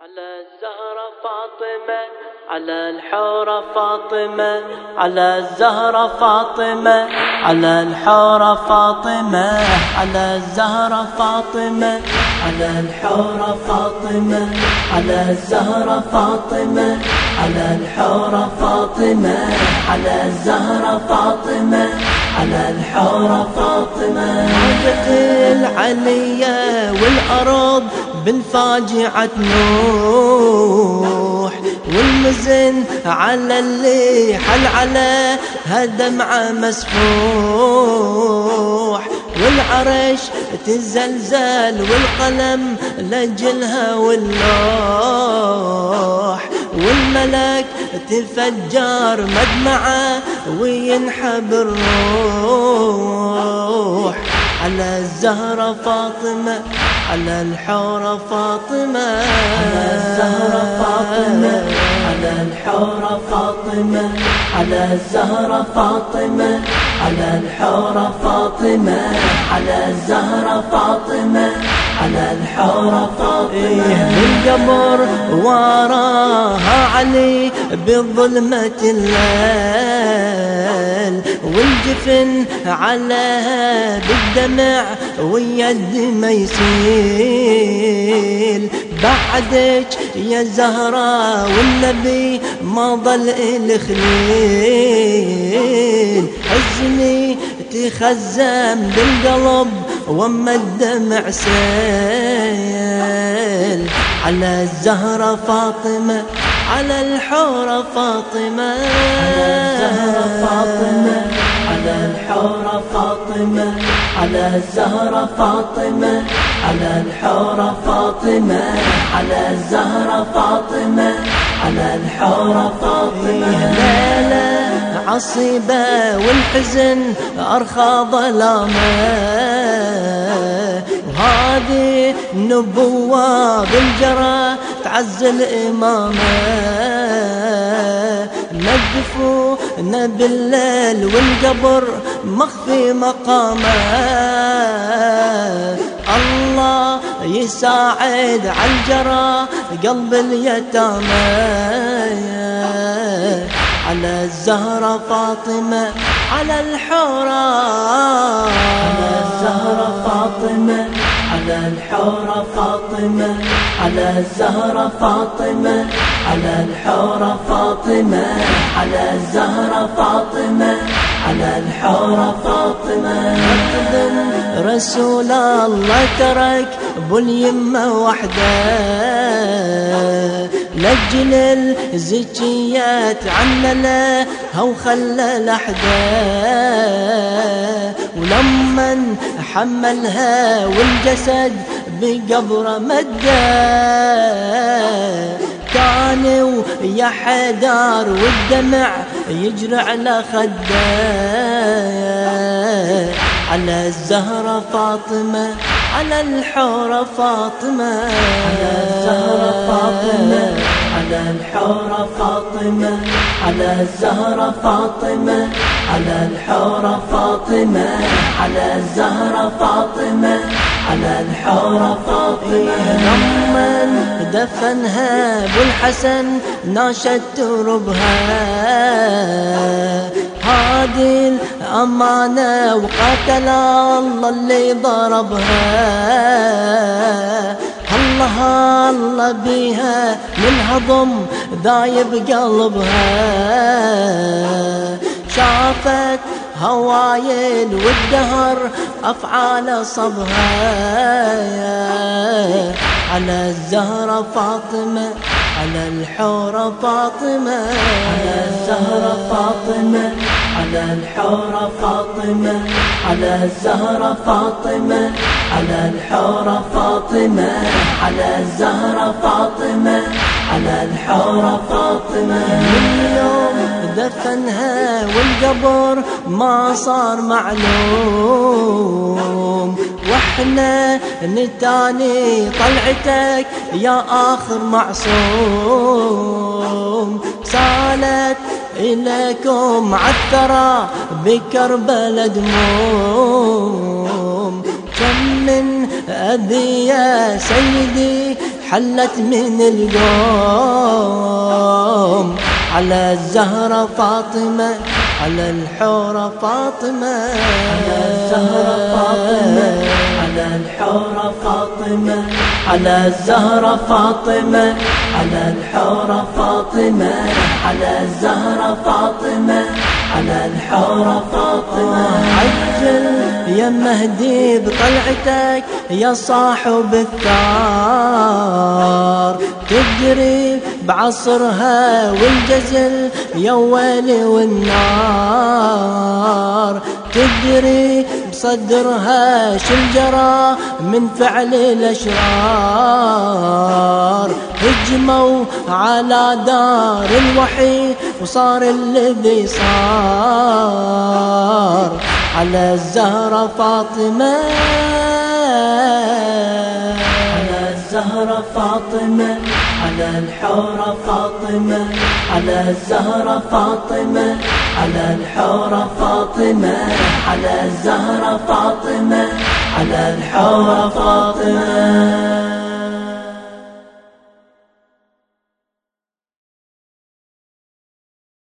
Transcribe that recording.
على الزهرة فاطمة على الحورة فاطمة على الزهرة فاطمة على الحورة فاطمة على الزهرة فاطمة على الحورة فاطمة على الزهرة فاطمة على الحورة فاطمة على الزهرة فاطمة على الحورة فاطمة. حاجة العلية والأرض بالفاجعة نوح والمزن على اللي حل على هدمعة مسفوح. والعرش تزلزل والقلم لجلها واللوح. والملك تفجر مدمعة وينحب الروح. على الزهرة فاطمة على الحورة فاطمة. على الزهرة فاطمة على الحورة فاطمة على الزهرة فاطمة على الحورة فاطمة على الزهرة فاطمة على الحورة فاطمة. بالقبر وراها علي بظلمة الليل عليها بالدمع ويد ما يسيل بعدك يا زهرة والنبي ما ضل الخليل. حزني تخزم بالقلب وما الدمع سيل. على الزهرة فاطمة على الحورة فاطمة. على الزهرة فاطمة على الحورة فاطمة على الزهرة فاطمة على الحورة فاطمة على الزهرة فاطمة على الحورة فاطمة. ليلة عصيبة والحزن أرخى ظلامة. وهذه النبوة بالجرى تعز الإمامة. مدفون بالليل والقبر مخفي مقامة. الله يساعد على الجرى قلب اليتامى. على الزهرة فاطمة على الحورة. على الزهرة فاطمة. على الحورة فاطمة على الزهرة فاطمة على الحورة فاطمة على الزهرة فاطمة على الحورة فاطمة. رسول الله ترك باليمة وحده. لجل الزكيات عنا له هو خلى لحده. ولما حملها والجسد بقبره مده كان ويا حدار والدمع يجري على خده على الزهرة فاطمة على الحورة فاطمة. على الزهرة فاطمة. على الحورة فاطمة على الزهرة فاطمة على الحورة فاطمة على الزهرة فاطمة على الحورة فاطمة. لما دفنها أبو الحسن ناشد تربها. هذه الأمانة وقاتل الله اللي ضربها. الله الله بيها من هضم ذايب قلبها. شافت هوايل والدهر أفعال صبها. على الزهرة فاطمة على الحورة فاطمة. على الزهرة فاطمة على الحورة فاطمة. على الزهرة فاطمة. على الحورة فاطمة على الزهرة فاطمة على الحورة فاطمة. اليوم دفنها والقبر ما صار معلوم. وإحنا نتاني طلعتك يا آخر معصوم. سالت إليكم عثرة بكربلاء دموم من أذية سيدي حلت من القوم. على الزهرة فاطمة على الحورة فاطمة. على الزهرة فاطمة على الحورة فاطمة. على الزهرة فاطمة على الحورة فاطمة. على الزهرة فاطمة. على الحورة فاطمة. عجل يا مهدي بطلعتك يا صاحب الثار. تدري بعصرها والجزل يا ويلي والنار. تدري بصدرها شجرة من فعل الأشرار. هجموا على دار الوحي وصار الذي صار على الزهرة فاطمة. على الزهرة فاطمة على الحورة فاطمة على الزهرة فاطمة على الحورة فاطمة على الزهرة فاطمة على الحورة فاطمة.